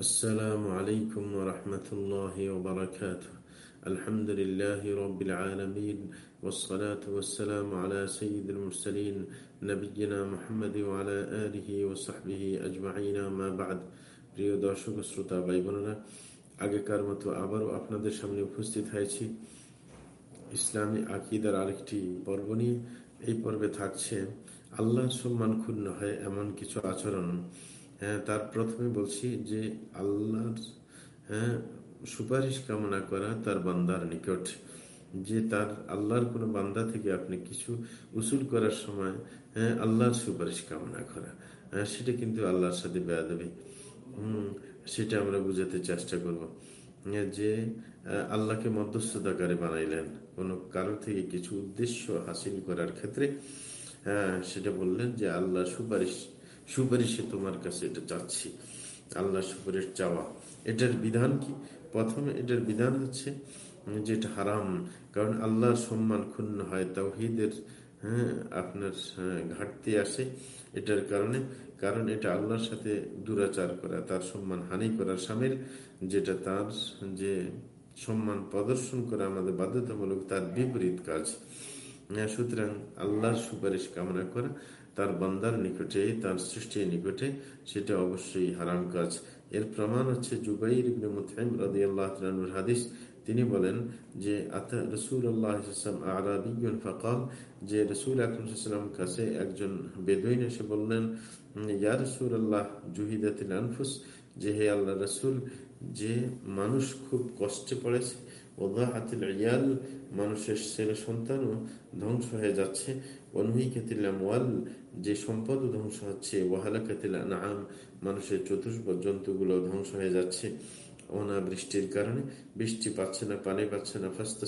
السلام عليكم ورحمة الله وبركاته الحمد لله رب العالمين والصلاة والسلام على سيد المرسلين نبينا محمد وعلى آله وصحبه أجمعين ما بعد প্রিয় দর্শক শ্রোতা ভাই বোনেরা আগেকার মতো আবারও আপনাদের সামনে উপস্থিত হয়েছি ইসলামী আকিদার আরেকটি পর্ব নিয়ে এই পর্বে থাকছে আল্লাহর সম্মান ক্ষুণ্ণ হয় এমন কিছু আচরণ হ্যাঁ তার প্রথমে বলছি যে আল্লাহর হ্যাঁ সুপারিশ কামনা করা তার বান্দার নিকট। যে তার আল্লাহর কোনো বান্দা থেকে আপনি কিছু উসুল করার সময় হ্যাঁ আল্লাহর সুপারিশ কামনা করা। হ্যাঁ সেটা কিন্তু আল্লাহর সাথে বেয়াদবি। হম, সেটা আমরা বুঝাতে চেষ্টা করব। যে আল্লাহকে মধ্যস্থতাকারী বানাইলেন, কোনো কারও থেকে কিছু উদ্দেশ্য হাসিল করার ক্ষেত্রে সেটা বললেন যে আল্লাহ সুপারিশ সুপারিশে তোমার কাছে এটা চাচ্ছি। আল্লাহ সুপারিশ চাওয়া। এটার বিধান কি? প্রথমে এটার বিধান হচ্ছে যেটা হারাম। কারণ আল্লাহর সম্মান ক্ষুণ্ণ হয়, তাওহিদের হ্যাঁ আপনার ঘাটতি আসে এটার কারণে। কারণ এটা আল্লাহর সাথে দুরাচার করা, তার সম্মান হানি করা। স্বামীর যেটা তার যে সম্মান প্রদর্শন করা, আমাদের বাধ্যতামূলক, তার বিপরীত কাজ। সুতরাং আল্লাহর সুপারিশ কামনা করা। তার বান্দার নিকটে, তার সৃষ্টির নিকটে, সেটা অবশ্যই হারাম কাজ। এর প্রমাণ হচ্ছে জুবাইর হাদিস। তিনি বলেন যে রসুল আল্লাহ ফকাল, যে রসুল আকরম কাছে একজন বেদইন এসে বললেন, ইয়া রসুল আল্লাহ জুহিদাতিল আনফুস, যে হে আল্লাহ রসুল, যে মানুষ খুব কষ্টে পড়েছে ওদাহাতিল ইয়াল মানুষের ছেলে সন্তানও ধ্বংস হয়ে যাচ্ছে। অনুহিকাতিল্লাম ওয়াল যে সম্পদ ধ্বংস হচ্ছে। ওয়াহালাকাতিল নাম মানুষের চতুষ্প জন্তুগুলো ধ্বংস হয়ে যাচ্ছে। অনাবৃষ্টির কারণে বৃষ্টি পাচ্ছে না, পানি পাচ্ছে না। ফাস্তা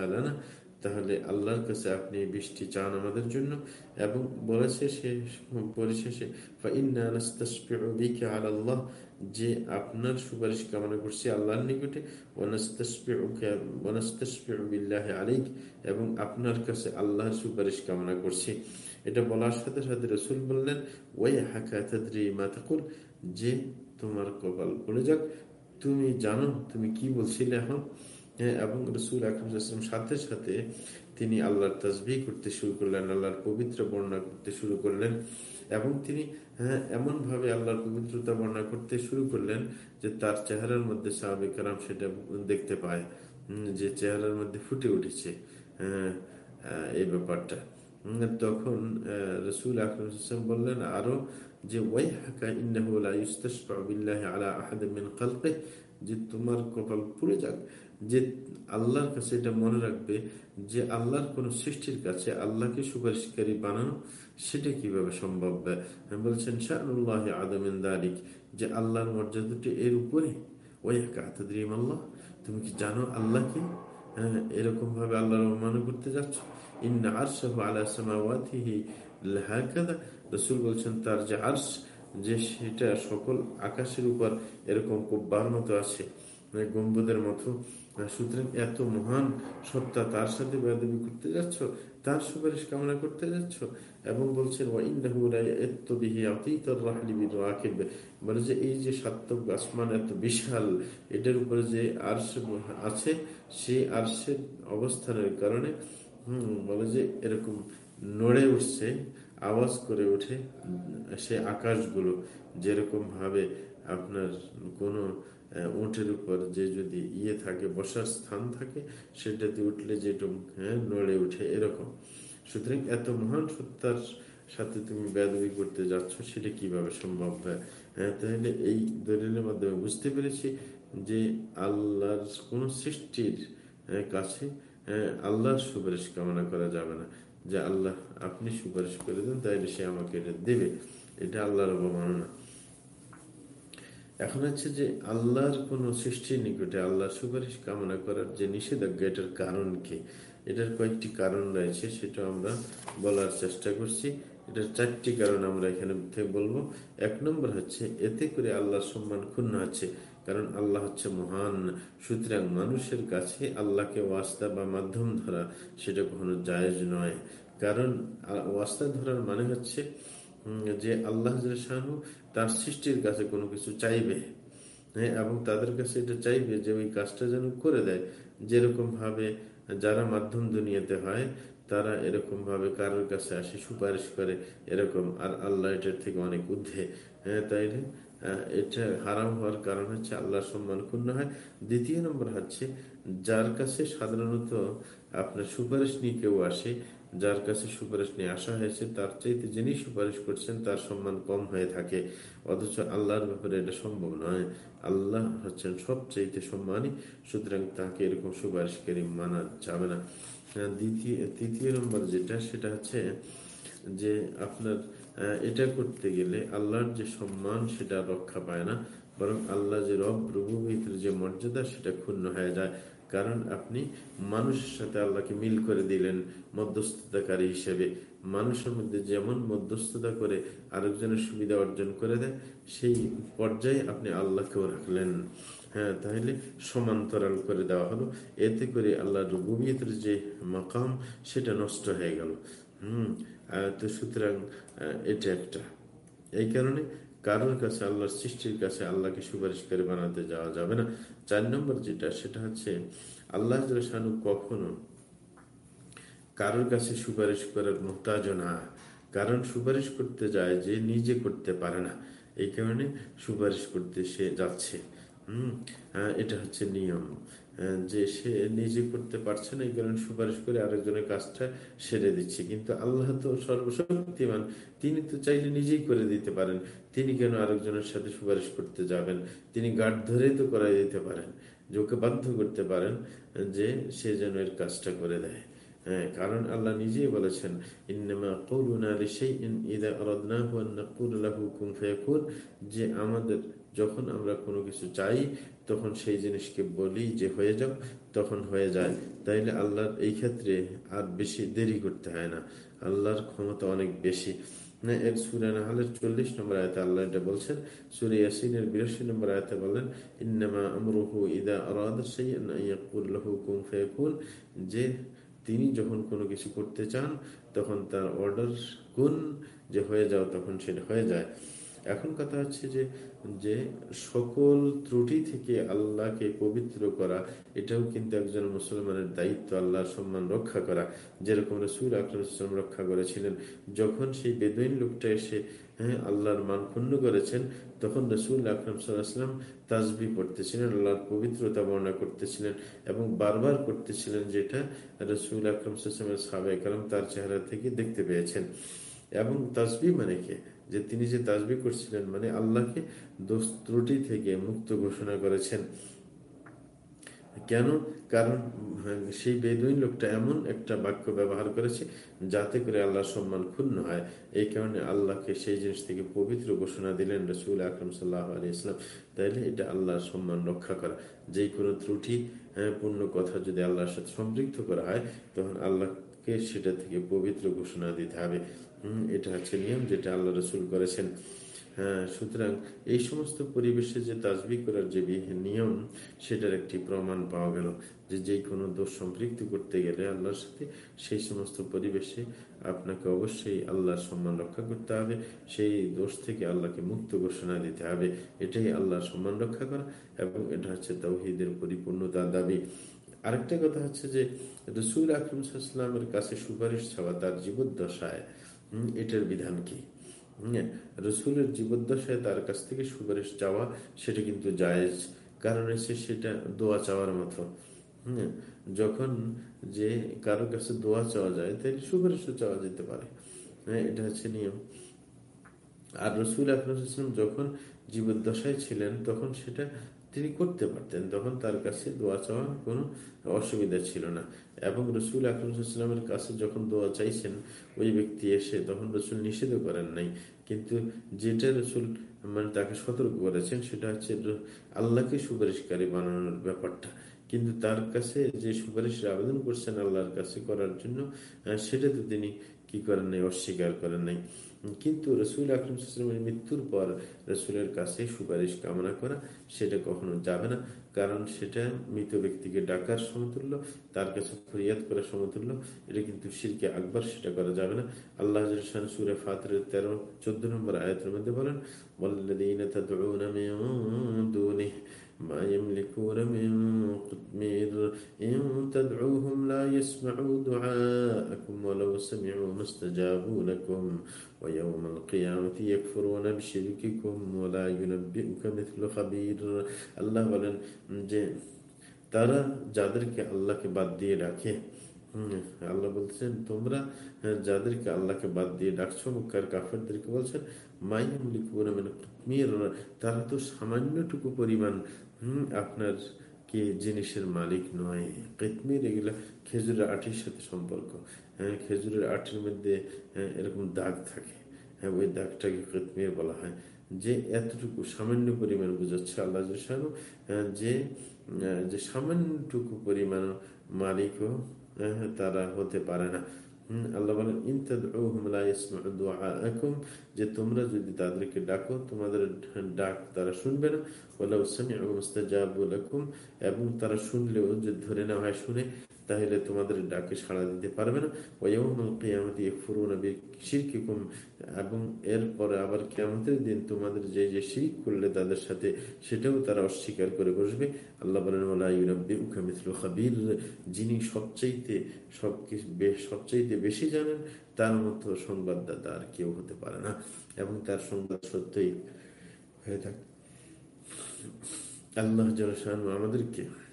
হালানা তাহলে আল্লাহর কাছে আপনি বৃষ্টি চান আমাদের জন্য এবং বলেছে সে পরিশেষে আল্লাহ যে আপনার সুপারিশ কামনা করছি আল্লাহর নিকটে আলিক এবং আপনার কাছে আল্লাহর সুপারিশ কামনা করছি। এটা বলার সাথে সাথে রসুল বললেন ওই হাকা মাতাকুল যে তোমার কপাল পড়ে যাক। তুমি জানো, তুমি কি বলছিলে এখন? হ্যাঁ এবং রসুল আকরম সাথে সাথে তিনি আল্লাহর তসবি করতে শুরু করলেন, আল্লাহর পবিত্র বর্ণনা করতে শুরু করলেন এবং তিনি হ্যাঁ এমন ভাবে আল্লাহর পবিত্রতা বর্ণনা করতে শুরু করলেন যে তার চেহারার মধ্যে সাহাবিক কালাম সেটা দেখতে পায় যে চেহারার মধ্যে ফুটে উঠেছে হ্যাঁ এই ব্যাপারটা। তখন রসুল আকরম বললেন, আরও যে ওয়াই হাকা যে তোমার কপাল পুড়ে যাক, যে আল্লাহর কাছে এটা মনে রাখবে, যে আল্লাহর কোন সৃষ্টির কাছে আল্লাহকে সুপারিশকারী বানানো, সেটা কীভাবে সম্ভব? বলছেন শাহুল্লাহ আদমিন দারিক যে আল্লাহর মর্যাদাটি এর উপরে। ওই কাতদ্রিম আল্লাহ, তুমি কি জানো আল্লাহকে? হ্যাঁ এরকম ভাবে আল্লাহর অবমান করতে যাচ্ছ? ইন্না আরশাহু আলা সামাওয়াতিহি রাসূল বলছেন, তার যে আর্শ, যে সেটা সকল আকাশের উপর এরকম কোব্বার মতো আছে। গম্বুদের মতো। সুতরাং এত মহান সত্তা তার সাথে বেদবি করতে যাচ্ছ? তার সুপারিশ কামনা করতে যাচ্ছ? এবং বলছেন বলে যে এই যে সাত্তক আসমান এত বিশাল এটার উপরে যে আর্শ আছে সেই আর্শের অবস্থানের কারণে, হম, বলে যে এরকম নড়ে উঠছে, আওয়াজ করে ওঠে সে আকাশগুলো। যেরকম ভাবে আপনার কোনো উঠের উপর যে যদি ইয়ে থাকে, বসার স্থান থাকে সেটাতে উঠলে যেটুক হ্যাঁ নড়ে উঠে এরকম। সুতরাং এত মহান সত্তার সাথে তুমি বেদবি করতে যাচ্ছ, সেটা কীভাবে সম্ভব হয়? হ্যাঁ তাহলে এই দলিলের মাধ্যমে বুঝতে পেরেছি যে আল্লাহর কোন সৃষ্টির কাছে আল্লাহর সুপারিশ কামনা করা যাবে না। যে আল্লাহ আপনি সুপারিশ করে দেন, তাইলে সে আমাকে এটা দেবে। এটা আল্লাহর অবমাননা। এখন হচ্ছে যে আল্লাহর কোন সৃষ্টির নিকটে আল্লাহর সুপারিশ কামনা করার যে নিষেধাজ্ঞা, এটার কারণ কি? এটার কয়েকটি কারণ রয়েছে, সেটা আমরা বলার চেষ্টা করছি। এটার চারটি কারণ আমরা এখানে বলব। এক নম্বর হচ্ছে, এতে করে আল্লাহর সম্মান ক্ষুণ্ণ আছে। কারণ আল্লাহ হচ্ছে মহান। সুতরাং মানুষের কাছে আল্লাহকে ওয়াস্তা বা মাধ্যম ধরা সেটা কখনো জায়েজ নয়। কারণ ওয়াস্তা ধরার মানে হচ্ছে যে আল্লাহ শাহু তার সৃষ্টির কাছে কোনো কিছু চাইবে। হ্যাঁ এবং তাদের কাছে এটা চাইবে যে ওই কাজটা যেন করে দেয়। যেরকম ভাবে যারা মাধ্যম দুনিয়াতে হয়, তারা এরকম ভাবে কারোর কাছে আসে, সুপারিশ করে এরকম, আর আল্লাহ এটার থেকে অনেক ঊর্ধ্বে। হ্যাঁ তাইলে এটা হারাম হওয়ার কারণ হচ্ছে আল্লাহর সম্মান ক্ষুণ্ণ হয়। দ্বিতীয় নম্বর হচ্ছে, যার কাছে সাধারণত আপনার সুপারিশ নিয়ে কেউ আসে যার কাছে সুপারিশ নিয়ে আসা হয়েছে, তার চাইতে যিনি সুপারিশ করছেন, তার সম্মান কম হয়ে থাকে। অথচ আল্লাহর ব্যাপারে এটা সম্ভব নয়। আল্লাহ হচ্ছেন সবচাইতে সম্মানী, সুতরাং তাকে এরকম সুপারিশকারী মানা যাবে না। দ্বিতীয়, তৃতীয় নম্বর যেটা, সেটা হচ্ছে যে আপনার এটা করতে গেলে আল্লাহর যে সম্মান, সেটা রক্ষা পায় না। বরং আল্লাহ যে রব রবুবিতের যে মর্যাদা, সেটা ক্ষুণ্ণ হয়ে যায়। কারণ আপনি মানুষের সাথে আল্লাহকে মিল করে দিলেন মধ্যস্থতাকারী হিসেবে। মানুষের মধ্যে যেমন মধ্যস্থতা করে আরেকজনের সুবিধা অর্জন করে দেয়, সেই পর্যায়ে আপনি আল্লাহকেও রাখলেন। হ্যাঁ তাহলে সমান্তরাল করে দেওয়া হলো। এতে করে আল্লাহ রবুবিয়তের যে মাকাম, সেটা নষ্ট হয়ে গেল। হম তো সুতরাং এটা একটা। এই কারণে কারোর কাছে আল্লাহর সৃষ্টির কাছে আল্লাহকে সুপারিশ করে বানাতে যাওয়া যাবে না। চার নম্বর যেটা, সেটা হচ্ছে আল্লাহ শানু কখনো কারোর কাছে সুপারিশ করার মোহতাজ না। কারণ সুপারিশ করতে যায় যে নিজে করতে পারে না। এই কারণে সুপারিশ করতে সে যাচ্ছে। হম এটা হচ্ছে নিয়ম। যে সে নিজে করতে পারছে না, এই কারণে সুপারিশ করে আরেকজনের কাজটা সেরে দিচ্ছে। কিন্তু আল্লাহ তো সর্বশক্তিমান, তিনি তো চাইলে নিজেই করে দিতে পারেন। তিনি কেন আরেকজনের সাথে সুপারিশ করতে যাবেন? তিনি গাঢ় ধরেই তো করাই দিতে পারেন যে ওকে বাধ্য করতে পারেন, যে সে যেন এর কাজটা করে দেয়। হ্যাঁ কারণ আল্লাহ নিজেই বলেছেন যে আমাদের যখন আমরা কোনো কিছু চাই, তখন সেই জিনিসকে বলি যে হয়ে যাও তখন হয়ে যায়। তাইলে আল্লাহর এই ক্ষেত্রে আর বেশি দেরি করতে হয় না। আল্লাহর ক্ষমতা অনেক বেশি। হালের চল্লিশ নম্বর বলছেন, সুরে নম্বর আয়তে বলেন, ইন্নামা আমরুহু কুম যে তিনি যখন কোনো কিছু করতে চান, তখন তার অর্ডার কোন যে হয়ে যাও, তখন সেটা হয়ে যায়। এখন কথা হচ্ছে যে যে সকল ত্রুটি থেকে আল্লাহকে পবিত্র করা, এটাও কিন্তু একজন মুসলমানের দায়িত্ব, আল্লাহর সম্মান রক্ষা করা। যেরকম রসুল আকরম রক্ষা করেছিলেন, যখন সেই বেদইন লোকটা এসে হ্যাঁ আল্লাহর মান ক্ষুণ্ণ করেছেন, তখন রসুল আকরম সাল্লাহাম তাজবি পড়তেছিলেন, আল্লাহর পবিত্রতা বর্ণনা করতেছিলেন এবং বারবার করতেছিলেন যেটা রসুল আকরম সাল্লামের সাবেক কালাম তার চেহারা থেকে দেখতে পেয়েছেন। এবং তাজবি মানে কে? যে তিনি যে তাজবি করছিলেন মানে আল্লাহকে দোষ ত্রুটি থেকে মুক্ত ঘোষণা করেছেন। কেন? কারণ সেই বেদুইন লোকটা এমন একটা বাক্য ব্যবহার করেছে যাতে করে আল্লাহর সম্মান ক্ষুণ্ণ হয়। এই কারণে আল্লাহকে সেই জিনিস থেকে পবিত্র ঘোষণা দিলেন রসুল আকরম সাল্লাহ আলী ইসলাম তাইলে এটা আল্লাহর সম্মান রক্ষা করা। যে কোনো ত্রুটি হ্যাঁ, পূর্ণ কথা যদি আল্লাহর সাথে সম্পৃক্ত করা হয় তখন আল্লাহকে সেটা থেকে পবিত্র ঘোষণা দিতে হবে। এটা হচ্ছে নিয়ম যেটা আল্লাহ রসুল করেছেন। হ্যাঁ সুতরাং এই সমস্ত পরিবেশে যে তাজবি করার যে নিয়ম, সেটার একটি প্রমাণ পাওয়া গেল যে যে কোনো দোষ সম্পৃক্ত করতে গেলে আল্লাহর সাথে সেই সমস্ত পরিবেশে আপনাকে অবশ্যই আল্লাহর সম্মান রক্ষা করতে হবে। সেই দোষ থেকে আল্লাহকে মুক্ত ঘোষণা দিতে হবে। এটাই আল্লাহর সম্মান রক্ষা করা এবং এটা হচ্ছে তৌহিদের পরিপূর্ণতার দাবি। আরেকটা কথা হচ্ছে যে রসুল আকরম কাছে সুপারিশ ছাড়া তার জীবদ্দশায় এটার বিধান কি? রসুলের জীবদ্দশায় তার কাছ থেকে সুপারিশ চাওয়া, সেটা কিন্তু জায়েজ, কারণ এসে সেটা দোয়া চাওয়ার মতো। যখন যে কারও কাছে দোয়া চাওয়া যায়, তাহলে সুপারিশও চাওয়া যেতে পারে। হ্যাঁ এটা হচ্ছে নিয়ম। আর রসুল আকরম যখন জীবদ্দশায় ছিলেন, তখন সেটা তিনি করতে পারতেন। তখন তার কাছে দোয়া চাওয়ার কোনো অসুবিধা ছিল না। এবং রসুল আকরমসাল্লামের কাছে যখন দোয়া চাইছেন, ওই ব্যক্তি এসে তখন রসুল নিষেধ করেন নাই। কিন্তু যেটা রসুল মানে তাকে সতর্ক করেছেন, সেটা হচ্ছে আল্লাহকে সুপারিশকারী বানানোর ব্যাপারটা। কিন্তু তার কাছে যে সুপারিশের আবেদন করছেন আল্লাহর কাছে করার জন্য সেটা তো তিনি কি করেন নাই, অস্বীকার করেন নাই। কিন্তু রসুল আকরম মৃত্যুর পর রসুলের কাছে সুপারিশ কামনা করা সেটা কখনো যাবে না কারণ সেটা মৃত ব্যক্তিকে ডাকার সমতুল্য তার কাছে ফরিয়াদ করা সমতুল্য এটা কিন্তু শিরকে আকবর সেটা করা যাবে না আল্লাহ সুরে ফাতের তেরো চোদ্দ নম্বর আয়তের মধ্যে বলেন বললেন ما يملكون من قطمير إن تدعوهم لا يسمعوا دعاءكم ولو سمعوا ما استجابوا لكم ويوم القيامة يكفرون بشرككم ولا ينبئك مثل خبير الله বলেন যে তারা যাদেরকে আল্লাহকে বাদ দিয়ে রাখে আল্লাহ বলছেন তোমরা যাদেরকে আল্লাহকে বাদ দিয়ে ডাকছো মুখার কাফেরদেরকে বলছেন তারা তো সামান্যটুকু পরিমাণ হম আপনার কি জিনিসের মালিক নয়। কেতমির এগুলা খেজুরের আটির সাথে সম্পর্ক। হ্যাঁ খেজুরের আটির মধ্যে হ্যাঁ, এরকম দাগ থাকে। হ্যাঁ ওই দাগটাকে কেতমির বলা হয়। যে এতটুকু সামান্য পরিমাণ বুঝাচ্ছে আল্লাহ হ্যাঁ, যে যে সামান্যটুকু পরিমাণ মালিকও হ্যাঁ, তারা হতে পারে না। আল্লাহ বলেন যে তোমরা যদি তাদেরকে ডাকো, তোমাদের ডাক তারা শুনবে না। এবং তারা শুনলেও যে ধরে নেওয়া হয় শুনে তাহলে তোমাদের ডাকে সাড়া দিতে পারবে না। এবং এরপরে আবার কেমতের দিন তোমাদের যে যে শিরিক করলে তাদের সাথে সেটাও তারা অস্বীকার করে বসবে। আল্লাহ বলেন যিনি সবচাইতে সবকিছু সবচাইতে বেশি জানেন, তার মতো সংবাদদাতা আর কেউ হতে পারে না। এবং তার সংবাদ সত্যই হয়ে থাকে। আল্লাহ জলসান আমাদেরকে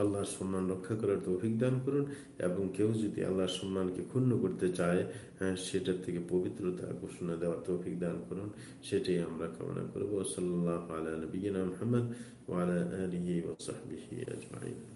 আল্লাহর সম্মান রক্ষা করার তৌফিক দান করুন এবং কেউ যদি আল্লাহর সম্মানকে ক্ষুণ্ণ করতে চায় হ্যাঁ সেটার থেকে পবিত্রতা ঘোষণা দেওয়ার তৌফিক দান করুন। সেটাই আমরা কামনা করব। সাল্লাহ আলা নবীনা মোহাম্মদ ওয়ালা আলিহি আজমাইন।